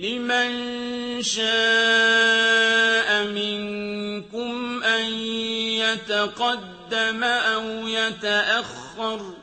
لِمَن شَاءَ مِنكُمْ أَن يَتَقَدَّمَ أَوْ يَتَأَخَّرَ